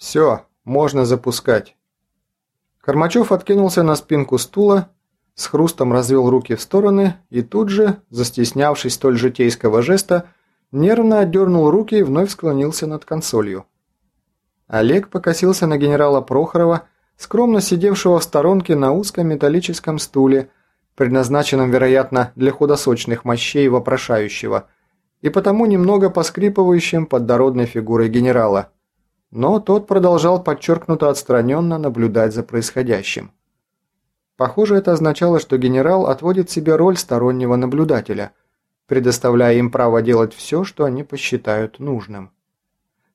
Все, можно запускать. Кормачев откинулся на спинку стула, с хрустом развел руки в стороны и тут же, застеснявшись столь житейского жеста, нервно отдернул руки и вновь склонился над консолью. Олег покосился на генерала Прохорова, скромно сидевшего в сторонке на узком металлическом стуле, предназначенном, вероятно, для худосочных мощей вопрошающего, и потому немного поскрипывающим под дородной фигурой генерала – но тот продолжал подчеркнуто отстраненно наблюдать за происходящим. Похоже, это означало, что генерал отводит себе роль стороннего наблюдателя, предоставляя им право делать все, что они посчитают нужным.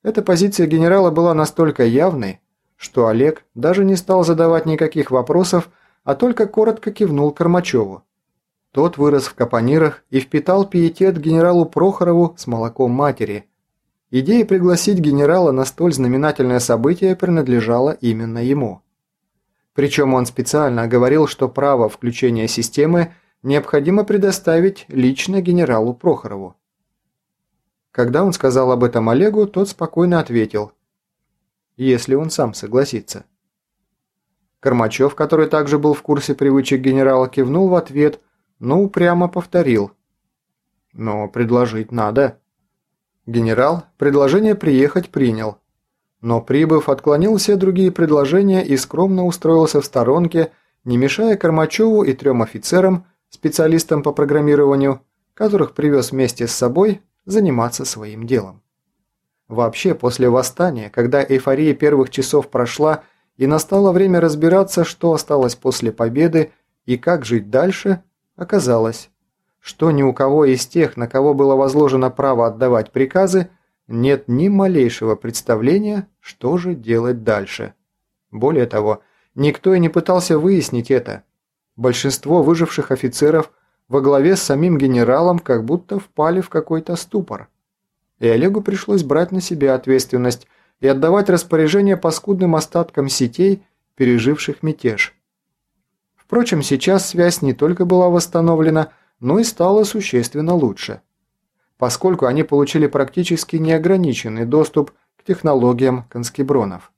Эта позиция генерала была настолько явной, что Олег даже не стал задавать никаких вопросов, а только коротко кивнул Кормачеву. Тот вырос в капонирах и впитал пиетет генералу Прохорову с молоком матери – Идея пригласить генерала на столь знаменательное событие принадлежала именно ему. Причем он специально говорил, что право включения системы необходимо предоставить лично генералу Прохорову. Когда он сказал об этом Олегу, тот спокойно ответил, если он сам согласится. Кормачев, который также был в курсе привычек генерала, кивнул в ответ, но упрямо повторил. «Но предложить надо». Генерал предложение приехать принял, но прибыв отклонил все другие предложения и скромно устроился в сторонке, не мешая Кормачеву и трем офицерам, специалистам по программированию, которых привез вместе с собой, заниматься своим делом. Вообще, после восстания, когда эйфория первых часов прошла и настало время разбираться, что осталось после победы и как жить дальше, оказалось, что ни у кого из тех, на кого было возложено право отдавать приказы, нет ни малейшего представления, что же делать дальше. Более того, никто и не пытался выяснить это. Большинство выживших офицеров во главе с самим генералом как будто впали в какой-то ступор. И Олегу пришлось брать на себя ответственность и отдавать распоряжение по скудным остаткам сетей, переживших мятеж. Впрочем, сейчас связь не только была восстановлена, но и стало существенно лучше, поскольку они получили практически неограниченный доступ к технологиям конскебронов.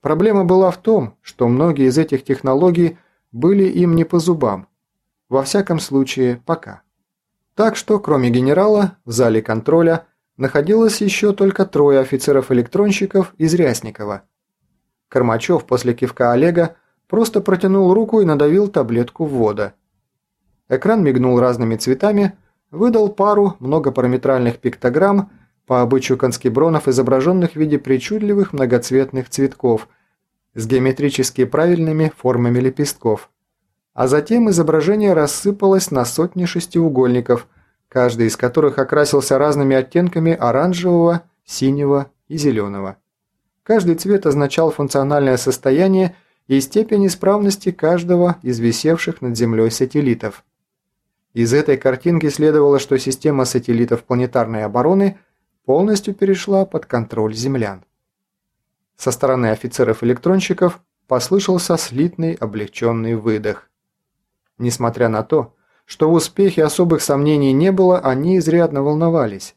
Проблема была в том, что многие из этих технологий были им не по зубам, во всяком случае пока. Так что, кроме генерала, в зале контроля находилось еще только трое офицеров-электронщиков из Рясникова. Кормачев после кивка Олега просто протянул руку и надавил таблетку ввода – Экран мигнул разными цветами, выдал пару многопараметральных пиктограмм по обычаю конскебронов, изображенных в виде причудливых многоцветных цветков с геометрически правильными формами лепестков. А затем изображение рассыпалось на сотни шестиугольников, каждый из которых окрасился разными оттенками оранжевого, синего и зеленого. Каждый цвет означал функциональное состояние и степень исправности каждого из висевших над Землей сателлитов. Из этой картинки следовало, что система сателлитов планетарной обороны полностью перешла под контроль землян. Со стороны офицеров-электронщиков послышался слитный облегченный выдох. Несмотря на то, что в успехе особых сомнений не было, они изрядно волновались.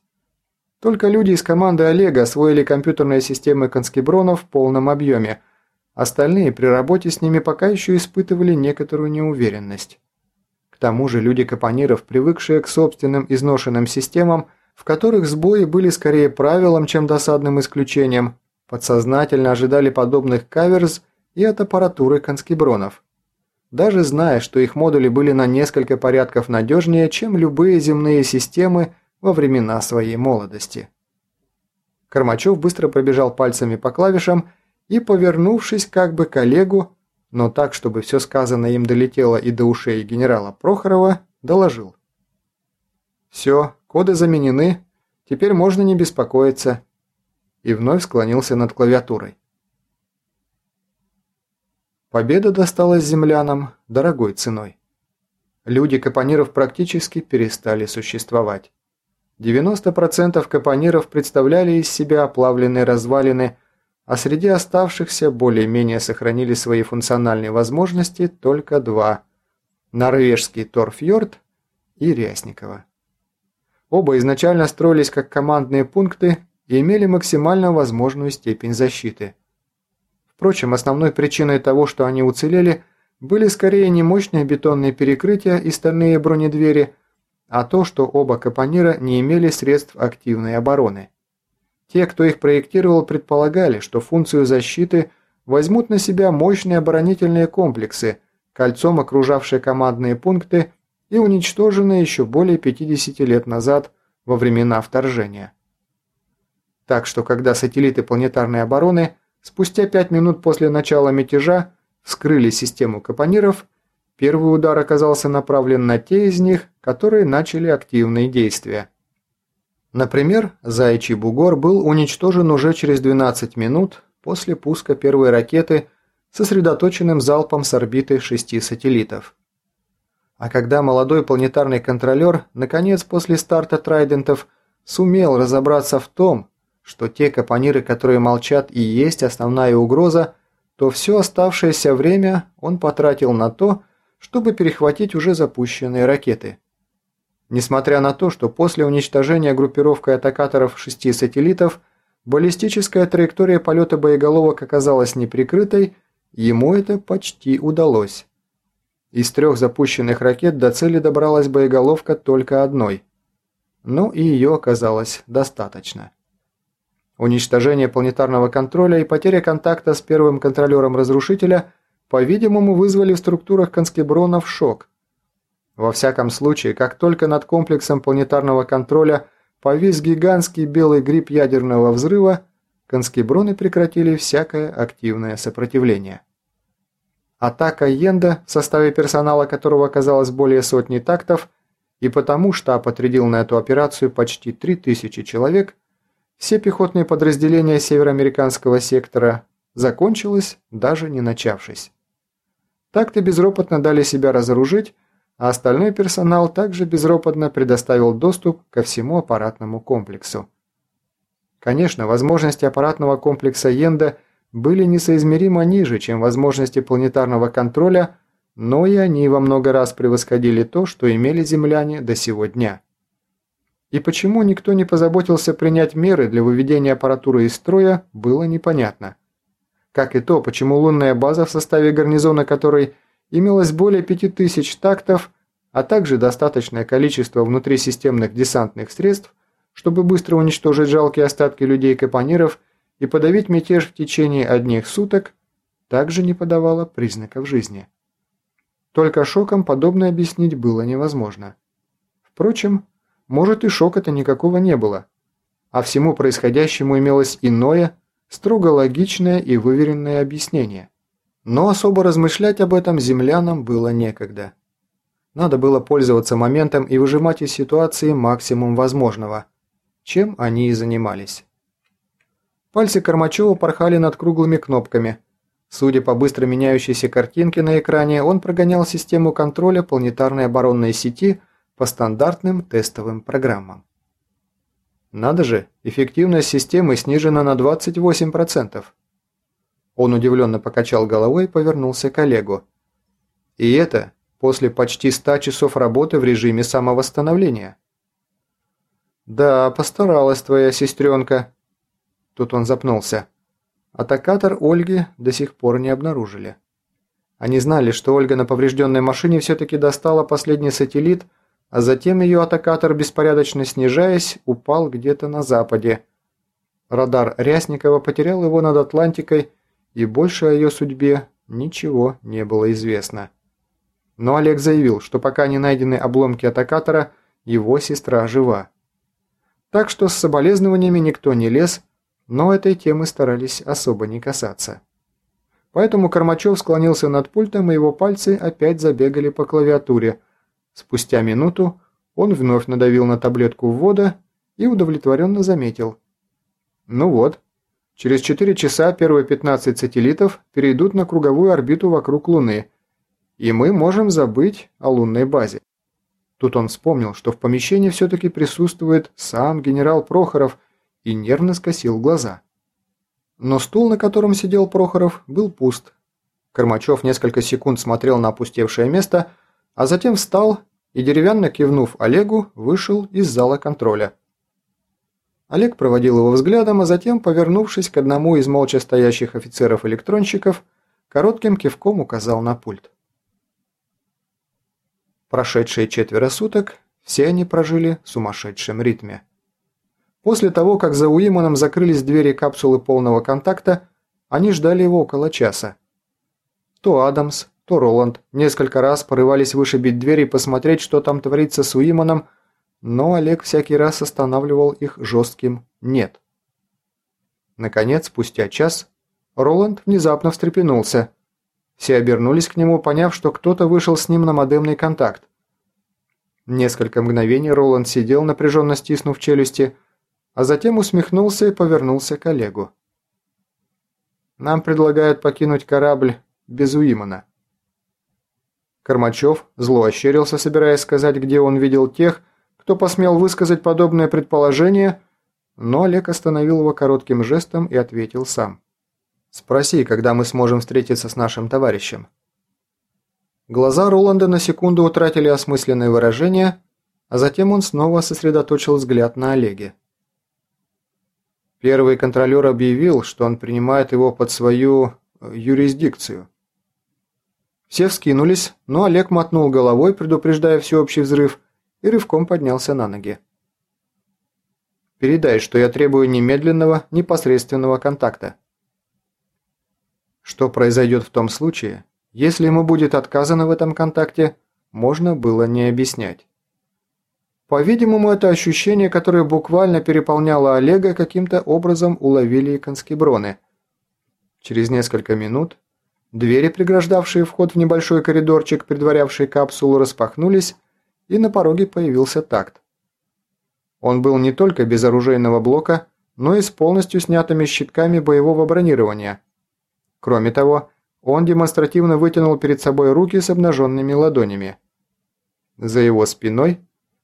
Только люди из команды Олега освоили компьютерные системы конскебронов в полном объеме, остальные при работе с ними пока еще испытывали некоторую неуверенность. К тому же люди Капониров, привыкшие к собственным изношенным системам, в которых сбои были скорее правилом, чем досадным исключением, подсознательно ожидали подобных каверз и от аппаратуры конскебронов. Даже зная, что их модули были на несколько порядков надежнее, чем любые земные системы во времена своей молодости. Кормачев быстро пробежал пальцами по клавишам и, повернувшись как бы к Олегу, но так, чтобы все сказанное им долетело и до ушей генерала Прохорова, доложил. «Все, коды заменены, теперь можно не беспокоиться», и вновь склонился над клавиатурой. Победа досталась землянам дорогой ценой. Люди капониров практически перестали существовать. 90% капониров представляли из себя оплавленные развалины – а среди оставшихся более-менее сохранили свои функциональные возможности только два – норвежский Торфьорд и Рясникова. Оба изначально строились как командные пункты и имели максимально возможную степень защиты. Впрочем, основной причиной того, что они уцелели, были скорее не мощные бетонные перекрытия и стальные бронедвери, а то, что оба капонира не имели средств активной обороны. Те, кто их проектировал, предполагали, что функцию защиты возьмут на себя мощные оборонительные комплексы, кольцом окружавшие командные пункты и уничтоженные еще более 50 лет назад во времена вторжения. Так что, когда сателлиты планетарной обороны спустя 5 минут после начала мятежа вскрыли систему капониров, первый удар оказался направлен на те из них, которые начали активные действия. Например, Заячий бугор был уничтожен уже через 12 минут после пуска первой ракеты сосредоточенным залпом с орбиты шести сателлитов. А когда молодой планетарный контролер, наконец после старта трайдентов, сумел разобраться в том, что те капониры, которые молчат и есть основная угроза, то все оставшееся время он потратил на то, чтобы перехватить уже запущенные ракеты. Несмотря на то, что после уничтожения группировкой атакаторов шести сателлитов баллистическая траектория полета боеголовок оказалась неприкрытой, ему это почти удалось. Из трех запущенных ракет до цели добралась боеголовка только одной. Но и ее оказалось достаточно. Уничтожение планетарного контроля и потеря контакта с первым контролером разрушителя, по-видимому, вызвали в структурах конскебронов шок – во всяком случае, как только над комплексом планетарного контроля повис гигантский белый гриб ядерного взрыва, конскеброны прекратили всякое активное сопротивление. Атака Йенда, в составе персонала которого оказалось более сотни тактов, и потому штаб отрядил на эту операцию почти 3000 человек, все пехотные подразделения североамериканского сектора закончилась, даже не начавшись. Так-то безропотно дали себя разоружить, а остальной персонал также безропотно предоставил доступ ко всему аппаратному комплексу. Конечно, возможности аппаратного комплекса Йенда были несоизмеримо ниже, чем возможности планетарного контроля, но и они во много раз превосходили то, что имели земляне до сего дня. И почему никто не позаботился принять меры для выведения аппаратуры из строя, было непонятно. Как и то, почему лунная база, в составе гарнизона которой – имелось более 5000 тактов, а также достаточное количество внутрисистемных десантных средств, чтобы быстро уничтожить жалкие остатки людей-капониров и подавить мятеж в течение одних суток, также не подавало признаков жизни. Только шоком подобное объяснить было невозможно. Впрочем, может и шока-то никакого не было, а всему происходящему имелось иное, строго логичное и выверенное объяснение – но особо размышлять об этом землянам было некогда. Надо было пользоваться моментом и выжимать из ситуации максимум возможного, чем они и занимались. Пальцы Кормачева порхали над круглыми кнопками. Судя по быстро меняющейся картинке на экране, он прогонял систему контроля планетарной оборонной сети по стандартным тестовым программам. Надо же, эффективность системы снижена на 28%. Он удивленно покачал головой и повернулся к Олегу. И это после почти ста часов работы в режиме самовосстановления. «Да, постаралась твоя сестренка». Тут он запнулся. Атакатор Ольги до сих пор не обнаружили. Они знали, что Ольга на поврежденной машине все-таки достала последний сателлит, а затем ее атакатор, беспорядочно снижаясь, упал где-то на западе. Радар Рясникова потерял его над Атлантикой и больше о ее судьбе ничего не было известно. Но Олег заявил, что пока не найдены обломки атакатора, его сестра жива. Так что с соболезнованиями никто не лез, но этой темы старались особо не касаться. Поэтому Кормачев склонился над пультом, и его пальцы опять забегали по клавиатуре. Спустя минуту он вновь надавил на таблетку ввода и удовлетворенно заметил. «Ну вот, Через 4 часа первые 15 сателлитов перейдут на круговую орбиту вокруг Луны, и мы можем забыть о лунной базе. Тут он вспомнил, что в помещении все-таки присутствует сам генерал Прохоров и нервно скосил глаза. Но стул, на котором сидел Прохоров, был пуст. Кормачев несколько секунд смотрел на опустевшее место, а затем встал и, деревянно кивнув Олегу, вышел из зала контроля. Олег проводил его взглядом, а затем, повернувшись к одному из молча стоящих офицеров-электронщиков, коротким кивком указал на пульт. Прошедшие четверо суток все они прожили в сумасшедшем ритме. После того, как за Уиманом закрылись двери капсулы полного контакта, они ждали его около часа. То Адамс, то Роланд несколько раз порывались вышибить дверь и посмотреть, что там творится с Уиманом, но Олег всякий раз останавливал их жестким «нет». Наконец, спустя час, Роланд внезапно встрепенулся. Все обернулись к нему, поняв, что кто-то вышел с ним на модемный контакт. Несколько мгновений Роланд сидел, напряженно стиснув челюсти, а затем усмехнулся и повернулся к Олегу. «Нам предлагают покинуть корабль без Уимана». Кормачев зло ощерился, собираясь сказать, где он видел тех, кто посмел высказать подобное предположение, но Олег остановил его коротким жестом и ответил сам. «Спроси, когда мы сможем встретиться с нашим товарищем». Глаза Роланда на секунду утратили осмысленное выражение, а затем он снова сосредоточил взгляд на Олеге. Первый контролер объявил, что он принимает его под свою э, юрисдикцию. Все вскинулись, но Олег мотнул головой, предупреждая всеобщий взрыв, и рывком поднялся на ноги. «Передай, что я требую немедленного, непосредственного контакта». Что произойдет в том случае, если ему будет отказано в этом контакте, можно было не объяснять. По-видимому, это ощущение, которое буквально переполняло Олега, каким-то образом уловили и конскеброны. Через несколько минут двери, преграждавшие вход в небольшой коридорчик, предварявший капсулу, распахнулись, и на пороге появился такт. Он был не только без оружейного блока, но и с полностью снятыми щитками боевого бронирования. Кроме того, он демонстративно вытянул перед собой руки с обнаженными ладонями. За его спиной,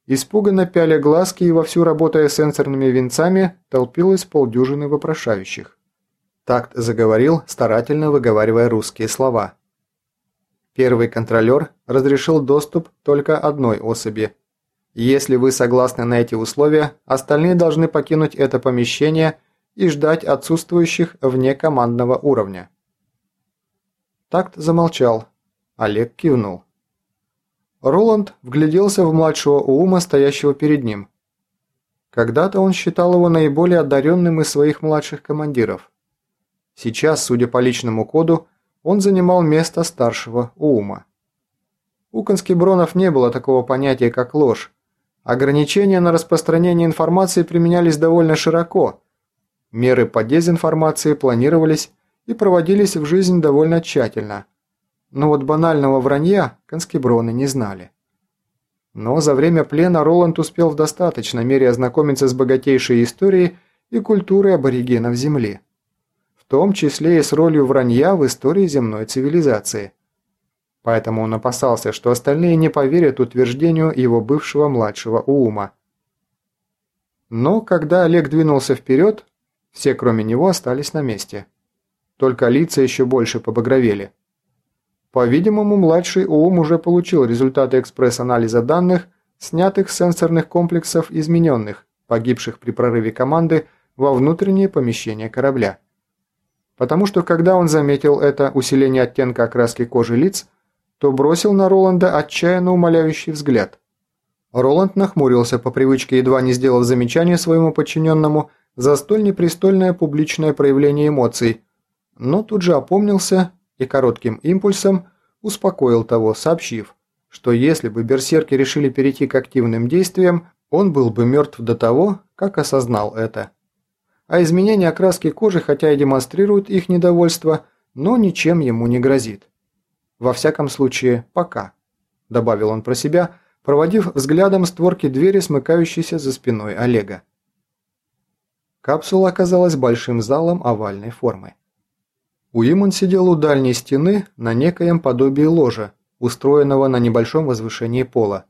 испуганно пяля глазки и вовсю работая сенсорными винцами, толпилось полдюжины вопрошающих. Такт заговорил, старательно выговаривая русские слова. Первый контролер разрешил доступ только одной особи. Если вы согласны на эти условия, остальные должны покинуть это помещение и ждать отсутствующих вне командного уровня. Такт замолчал. Олег кивнул. Роланд вгляделся в младшего Уума, стоящего перед ним. Когда-то он считал его наиболее одаренным из своих младших командиров. Сейчас, судя по личному коду, он занимал место старшего Уума. У конскебронов не было такого понятия, как ложь. Ограничения на распространение информации применялись довольно широко. Меры по дезинформации планировались и проводились в жизнь довольно тщательно. Но вот банального вранья конскеброны не знали. Но за время плена Роланд успел в достаточной мере ознакомиться с богатейшей историей и культурой аборигенов Земли том числе и с ролью вранья в истории земной цивилизации. Поэтому он опасался, что остальные не поверят утверждению его бывшего младшего Уума. Но когда Олег двинулся вперед, все кроме него остались на месте. Только лица еще больше побагровели. По-видимому, младший УУМ уже получил результаты экспресс-анализа данных, снятых с сенсорных комплексов измененных, погибших при прорыве команды во внутреннее помещение корабля потому что когда он заметил это усиление оттенка окраски кожи лиц, то бросил на Роланда отчаянно умоляющий взгляд. Роланд нахмурился по привычке, едва не сделав замечание своему подчиненному за столь непристольное публичное проявление эмоций, но тут же опомнился и коротким импульсом успокоил того, сообщив, что если бы берсерки решили перейти к активным действиям, он был бы мертв до того, как осознал это а изменение окраски кожи хотя и демонстрирует их недовольство, но ничем ему не грозит. Во всяком случае, пока, добавил он про себя, проводив взглядом створки двери, смыкающейся за спиной Олега. Капсула оказалась большим залом овальной формы. Уимон сидел у дальней стены на некоем подобии ложа, устроенного на небольшом возвышении пола.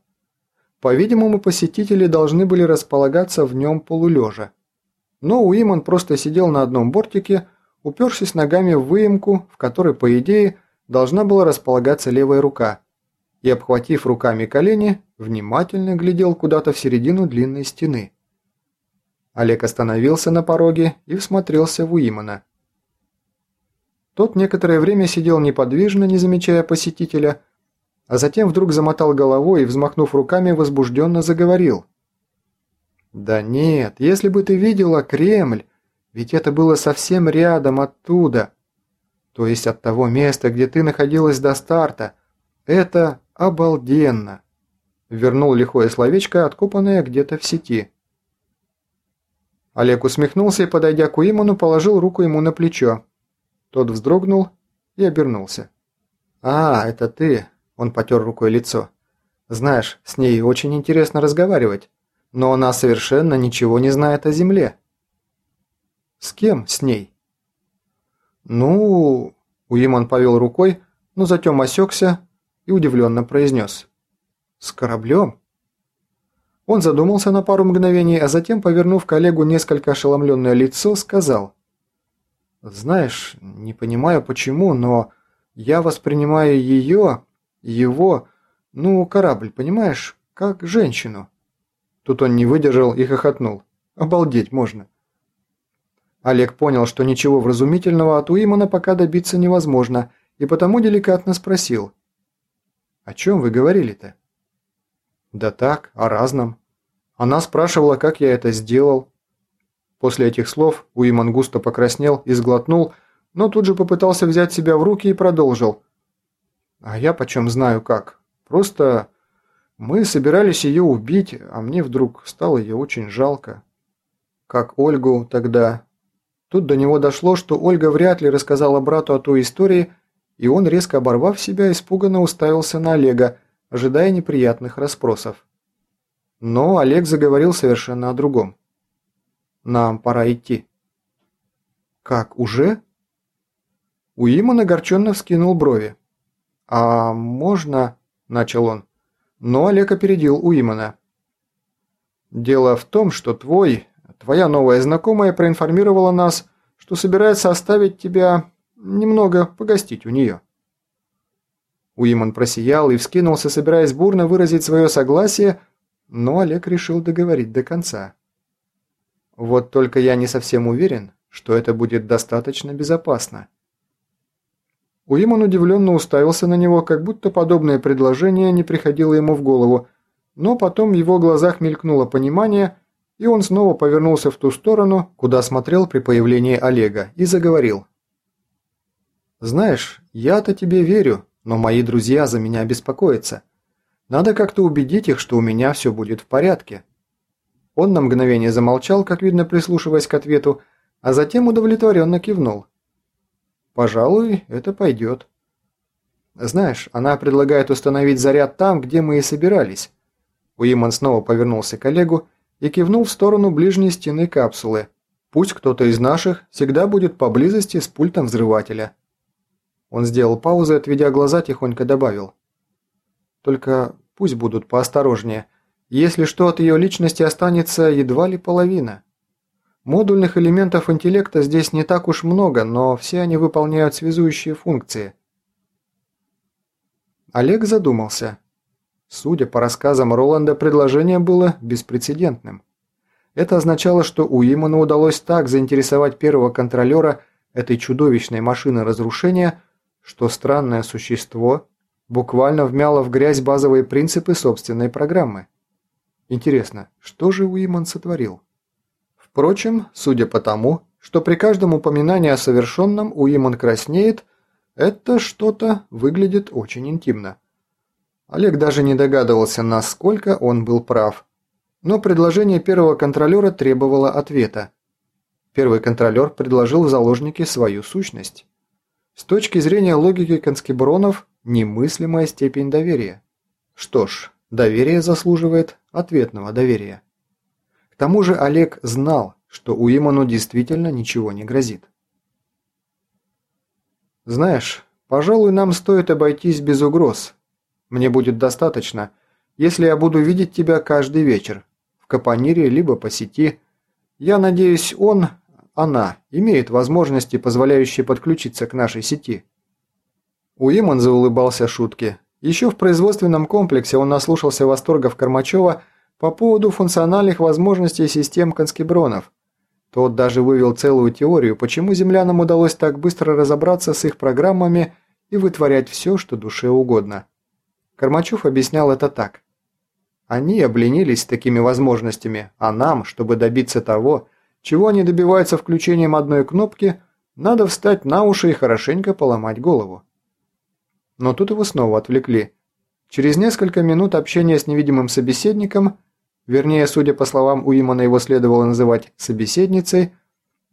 По-видимому, посетители должны были располагаться в нем полулежа, но Уиман просто сидел на одном бортике, упершись ногами в выемку, в которой, по идее, должна была располагаться левая рука, и, обхватив руками колени, внимательно глядел куда-то в середину длинной стены. Олег остановился на пороге и всмотрелся в Уимана. Тот некоторое время сидел неподвижно, не замечая посетителя, а затем вдруг замотал головой и, взмахнув руками, возбужденно заговорил. «Да нет, если бы ты видела Кремль, ведь это было совсем рядом оттуда, то есть от того места, где ты находилась до старта. Это обалденно!» Вернул лихое словечко, откопанное где-то в сети. Олег усмехнулся и, подойдя к Уиману, положил руку ему на плечо. Тот вздрогнул и обернулся. «А, это ты!» – он потер рукой лицо. «Знаешь, с ней очень интересно разговаривать, но она совершенно ничего не знает о Земле». «С кем с ней?» «Ну...» – Уиман повел рукой, но затем осекся и удивленно произнес. «С кораблем?» Он задумался на пару мгновений, а затем, повернув коллегу несколько ошеломленное лицо, сказал. «Знаешь, не понимаю почему, но я воспринимаю ее, его, ну, корабль, понимаешь, как женщину». Тут он не выдержал и хохотнул. «Обалдеть можно». Олег понял, что ничего вразумительного от Уимана пока добиться невозможно, и потому деликатно спросил. «О чем вы говорили-то?» «Да так, о разном. Она спрашивала, как я это сделал». После этих слов Уиман густо покраснел и сглотнул, но тут же попытался взять себя в руки и продолжил. «А я почем знаю как. Просто мы собирались ее убить, а мне вдруг стало ее очень жалко. Как Ольгу тогда». Тут до него дошло, что Ольга вряд ли рассказала брату о той истории, и он, резко оборвав себя, испуганно уставился на Олега, ожидая неприятных расспросов. Но Олег заговорил совершенно о другом. «Нам пора идти». «Как, уже?» Уиман огорченно вскинул брови. «А можно...» – начал он. Но Олег опередил Уимана. «Дело в том, что твой, твоя новая знакомая проинформировала нас, что собирается оставить тебя немного погостить у нее». Уиман просиял и вскинулся, собираясь бурно выразить свое согласие, но Олег решил договорить до конца. «Вот только я не совсем уверен, что это будет достаточно безопасно». Уиман удивленно уставился на него, как будто подобное предложение не приходило ему в голову, но потом в его глазах мелькнуло понимание, и он снова повернулся в ту сторону, куда смотрел при появлении Олега, и заговорил. «Знаешь, я-то тебе верю, но мои друзья за меня беспокоятся. Надо как-то убедить их, что у меня все будет в порядке». Он на мгновение замолчал, как видно, прислушиваясь к ответу, а затем удовлетворенно кивнул. «Пожалуй, это пойдет». «Знаешь, она предлагает установить заряд там, где мы и собирались». Уиман снова повернулся к Олегу и кивнул в сторону ближней стены капсулы. «Пусть кто-то из наших всегда будет поблизости с пультом взрывателя». Он сделал паузу и, отведя глаза, тихонько добавил. «Только пусть будут поосторожнее. Если что, от ее личности останется едва ли половина. Модульных элементов интеллекта здесь не так уж много, но все они выполняют связующие функции». Олег задумался. Судя по рассказам Роланда, предложение было беспрецедентным. Это означало, что Уиману удалось так заинтересовать первого контролера этой чудовищной машины разрушения, что странное существо буквально вмяло в грязь базовые принципы собственной программы. Интересно, что же Уиман сотворил? Впрочем, судя по тому, что при каждом упоминании о совершенном Уиман краснеет, это что-то выглядит очень интимно. Олег даже не догадывался, насколько он был прав. Но предложение первого контролера требовало ответа. Первый контролер предложил в заложники свою сущность. С точки зрения логики конскебронов, немыслимая степень доверия. Что ж, доверие заслуживает ответного доверия. К тому же Олег знал, что Уиману действительно ничего не грозит. «Знаешь, пожалуй, нам стоит обойтись без угроз. Мне будет достаточно, если я буду видеть тебя каждый вечер, в Капонире либо по сети. Я надеюсь, он, она имеет возможности, позволяющие подключиться к нашей сети. Уиман заулыбался шутке. Еще в производственном комплексе он наслушался восторгов Кормачева по поводу функциональных возможностей систем конскебронов. Тот даже вывел целую теорию, почему землянам удалось так быстро разобраться с их программами и вытворять все, что душе угодно. Кормачев объяснял это так. Они обленились такими возможностями, а нам, чтобы добиться того, чего они добиваются включением одной кнопки, надо встать на уши и хорошенько поломать голову. Но тут его снова отвлекли. Через несколько минут общения с невидимым собеседником, вернее, судя по словам Уимана, его следовало называть «собеседницей»,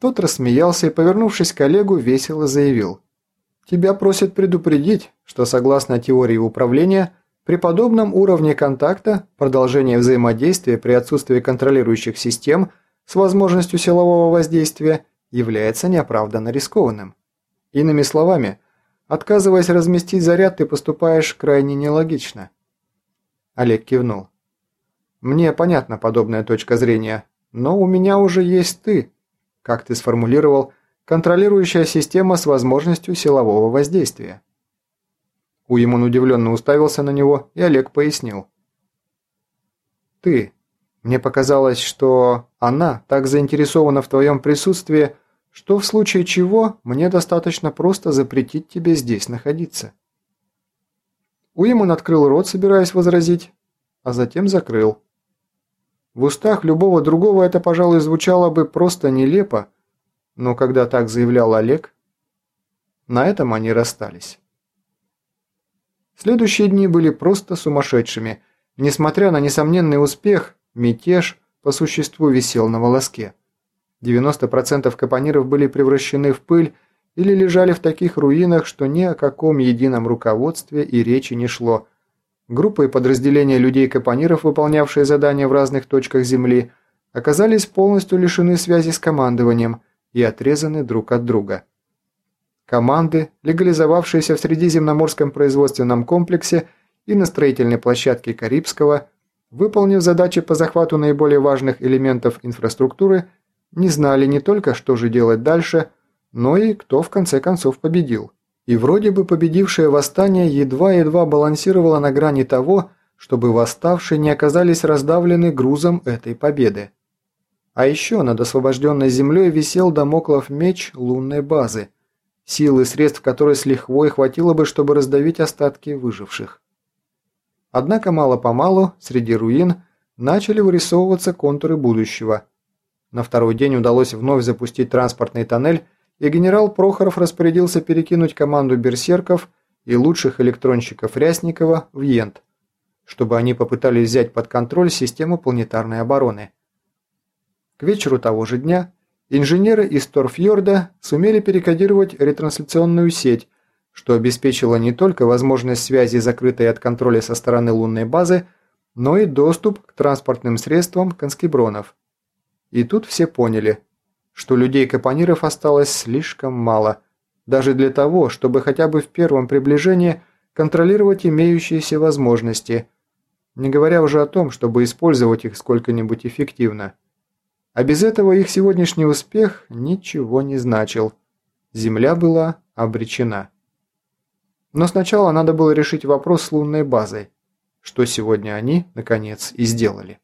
тот рассмеялся и, повернувшись к коллегу, весело заявил. «Тебя просят предупредить, что согласно теории управления, при подобном уровне контакта продолжение взаимодействия при отсутствии контролирующих систем с возможностью силового воздействия является неоправданно рискованным. Иными словами, Отказываясь разместить заряд, ты поступаешь крайне нелогично. Олег кивнул. Мне понятна подобная точка зрения, но у меня уже есть ты, как ты сформулировал, контролирующая система с возможностью силового воздействия. Уимон удивленно уставился на него, и Олег пояснил. «Ты. Мне показалось, что она так заинтересована в твоем присутствии, что в случае чего мне достаточно просто запретить тебе здесь находиться». Уимон открыл рот, собираясь возразить, а затем закрыл. В устах любого другого это, пожалуй, звучало бы просто нелепо, но когда так заявлял Олег, на этом они расстались. Следующие дни были просто сумасшедшими. Несмотря на несомненный успех, мятеж по существу висел на волоске. 90% капониров были превращены в пыль или лежали в таких руинах, что ни о каком едином руководстве и речи не шло. Группы и подразделения людей-капониров, выполнявшие задания в разных точках Земли, оказались полностью лишены связи с командованием и отрезаны друг от друга. Команды, легализовавшиеся в Средиземноморском производственном комплексе и на строительной площадке Карибского, выполнив задачи по захвату наиболее важных элементов инфраструктуры – не знали не только, что же делать дальше, но и кто в конце концов победил. И вроде бы победившее восстание едва-едва балансировало на грани того, чтобы восставшие не оказались раздавлены грузом этой победы. А еще над освобожденной землей висел домоклов меч лунной базы, силы средств которой с лихвой хватило бы, чтобы раздавить остатки выживших. Однако мало-помалу среди руин начали вырисовываться контуры будущего – на второй день удалось вновь запустить транспортный тоннель, и генерал Прохоров распорядился перекинуть команду берсерков и лучших электронщиков Рясникова в Йент, чтобы они попытались взять под контроль систему планетарной обороны. К вечеру того же дня инженеры из Торфьорда сумели перекодировать ретрансляционную сеть, что обеспечило не только возможность связи, закрытой от контроля со стороны лунной базы, но и доступ к транспортным средствам конскебронов. И тут все поняли, что людей-капониров осталось слишком мало, даже для того, чтобы хотя бы в первом приближении контролировать имеющиеся возможности, не говоря уже о том, чтобы использовать их сколько-нибудь эффективно. А без этого их сегодняшний успех ничего не значил. Земля была обречена. Но сначала надо было решить вопрос с лунной базой, что сегодня они, наконец, и сделали.